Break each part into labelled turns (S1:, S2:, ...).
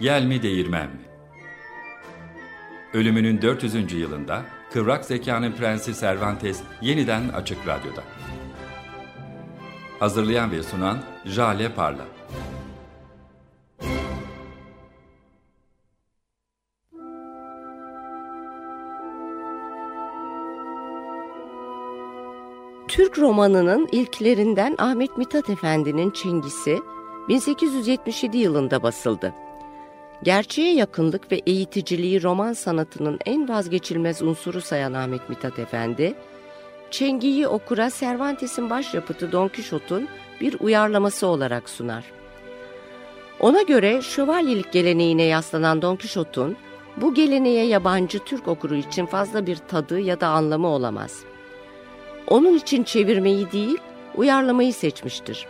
S1: Yel mi değirmen mi? Ölümünün 400. yılında Kıvrak Zekanın Prensi Cervantes yeniden Açık Radyo'da. Hazırlayan ve sunan Jale Parla.
S2: Türk romanının ilklerinden Ahmet Mithat Efendi'nin Çengisi 1877 yılında basıldı. Gerçeğe yakınlık ve eğiticiliği roman sanatının en vazgeçilmez unsuru sayan Ahmet Mithat Efendi, Çengi'yi okura Cervantes'in başyapıtı Don Quixote'un bir uyarlaması olarak sunar. Ona göre şövalyelik geleneğine yaslanan Don Quixote'un bu geleneğe yabancı Türk okuru için fazla bir tadı ya da anlamı olamaz. Onun için çevirmeyi değil, uyarlamayı seçmiştir.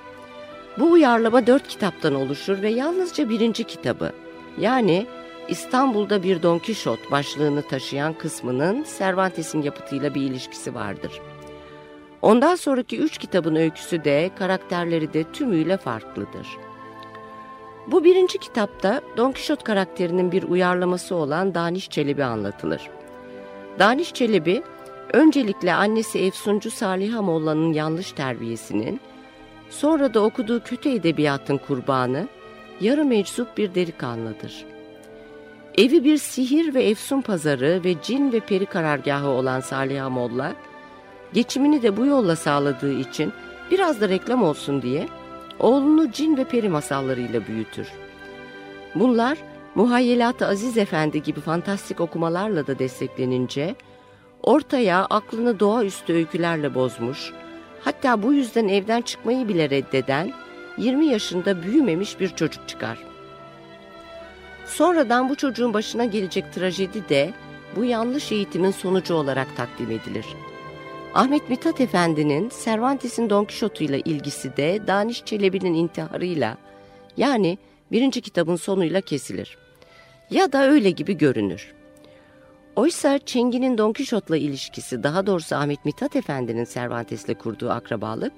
S2: Bu uyarlama dört kitaptan oluşur ve yalnızca birinci kitabı, yani İstanbul'da bir Don Kişot başlığını taşıyan kısmının Cervantes'in yapıtıyla bir ilişkisi vardır. Ondan sonraki üç kitabın öyküsü de karakterleri de tümüyle farklıdır. Bu birinci kitapta Don Kişot karakterinin bir uyarlaması olan Daniş Çelebi anlatılır. Daniş Çelebi, öncelikle annesi Efsuncu Saliha Molla'nın yanlış terbiyesinin, sonra da okuduğu kötü edebiyatın kurbanı, yarı meczup bir delikanlıdır. Evi bir sihir ve efsun pazarı ve cin ve peri karargahı olan Salih Molla, geçimini de bu yolla sağladığı için biraz da reklam olsun diye oğlunu cin ve peri masallarıyla büyütür. Bunlar Muhayyelat-ı Aziz Efendi gibi fantastik okumalarla da desteklenince ortaya aklını doğaüstü öykülerle bozmuş, hatta bu yüzden evden çıkmayı bile reddeden 20 yaşında büyümemiş bir çocuk çıkar. Sonradan bu çocuğun başına gelecek trajedi de bu yanlış eğitimin sonucu olarak takdim edilir. Ahmet Mithat Efendi'nin Cervantes'in Don Quixote ile ilgisi de Daniş Çelebi'nin intiharıyla yani birinci kitabın sonuyla kesilir. Ya da öyle gibi görünür. Oysa Çengi'nin Don Quixote'la ilişkisi daha doğrusu Ahmet Mithat Efendi'nin Cervantes'le kurduğu akrabalık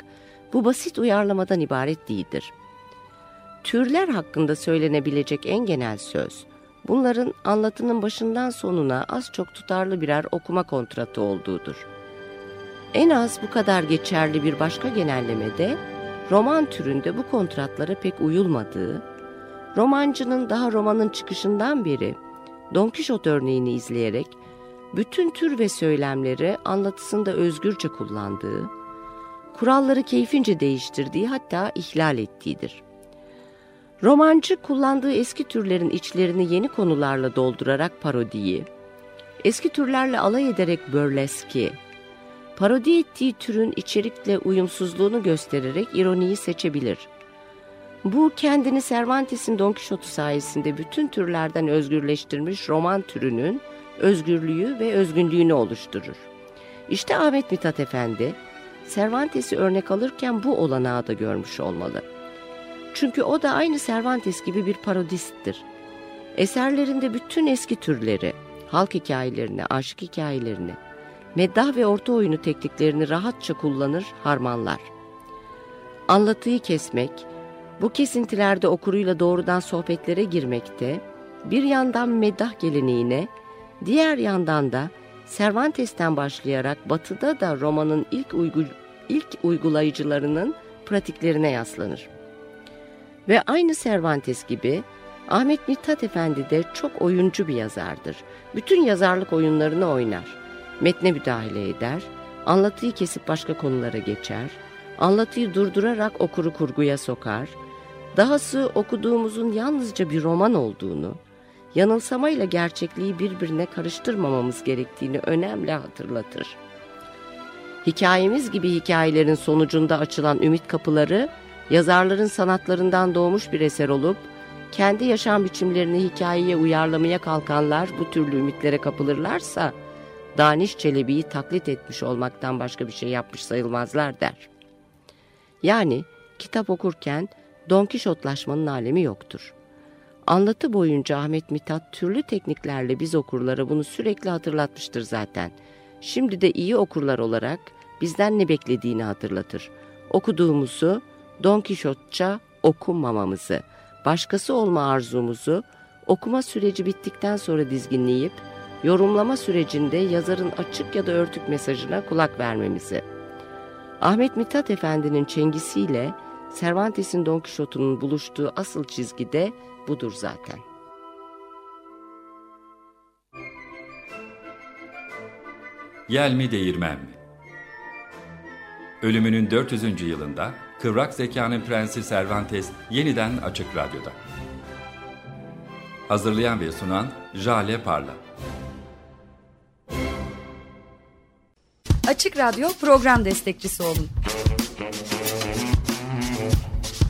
S2: bu basit uyarlamadan ibaret değildir. Türler hakkında söylenebilecek en genel söz, bunların anlatının başından sonuna az çok tutarlı birer okuma kontratı olduğudur. En az bu kadar geçerli bir başka genellemede, roman türünde bu kontratlara pek uyulmadığı, romancının daha romanın çıkışından beri Don Quixote örneğini izleyerek bütün tür ve söylemleri anlatısında özgürce kullandığı, kuralları keyfince değiştirdiği hatta ihlal ettiğidir. Romancı kullandığı eski türlerin içlerini yeni konularla doldurarak parodiyi, eski türlerle alay ederek börleski, parodi ettiği türün içerikle uyumsuzluğunu göstererek ironiyi seçebilir. Bu kendini Cervantes'in Don Quixote sayesinde bütün türlerden özgürleştirmiş roman türünün özgürlüğü ve özgünlüğünü oluşturur. İşte Ahmet Mithat Efendi, Cervantes'i örnek alırken bu olanağı da görmüş olmalı. Çünkü o da aynı Cervantes gibi bir parodisttir. Eserlerinde bütün eski türleri, halk hikayelerini, aşk hikayelerini, meddah ve orta oyunu tekniklerini rahatça kullanır, harmanlar. Anlatıyı kesmek, bu kesintilerde okuruyla doğrudan sohbetlere girmekte, bir yandan meddah geleneğine, diğer yandan da Cervantes'ten başlayarak batıda da romanın ilk, uygu, ilk uygulayıcılarının pratiklerine yaslanır. Ve aynı Cervantes gibi Ahmet Mithat Efendi de çok oyuncu bir yazardır. Bütün yazarlık oyunlarını oynar. Metne müdahale eder, anlatıyı kesip başka konulara geçer, anlatıyı durdurarak okuru kurguya sokar, dahası okuduğumuzun yalnızca bir roman olduğunu, yanılsamayla gerçekliği birbirine karıştırmamamız gerektiğini önemli hatırlatır. Hikayemiz gibi hikayelerin sonucunda açılan ümit kapıları, yazarların sanatlarından doğmuş bir eser olup, kendi yaşam biçimlerini hikayeye uyarlamaya kalkanlar bu türlü ümitlere kapılırlarsa, Daniş Çelebi'yi taklit etmiş olmaktan başka bir şey yapmış sayılmazlar der. Yani kitap okurken Don Kişotlaşmanın alemi yoktur. Anlatı boyunca Ahmet Mithat türlü tekniklerle biz okurlara bunu sürekli hatırlatmıştır zaten. Şimdi de iyi okurlar olarak bizden ne beklediğini hatırlatır. Okuduğumuzu Don Kişotça okunmamamızı, başkası olma arzumuzu, okuma süreci bittikten sonra dizginleyip, yorumlama sürecinde yazarın açık ya da örtük mesajına kulak vermemizi. Ahmet Mithat Efendi'nin çengisiyle Cervantes'in Don Quixote'unun buluştuğu asıl çizgi de budur zaten.
S1: Yel mi değirmen mi? Ölümünün 400. yılında Kıvrak Zekanın Prensi Cervantes yeniden Açık Radyo'da. Hazırlayan ve sunan Jale Parla.
S3: Açık Radyo program destekçisi olun.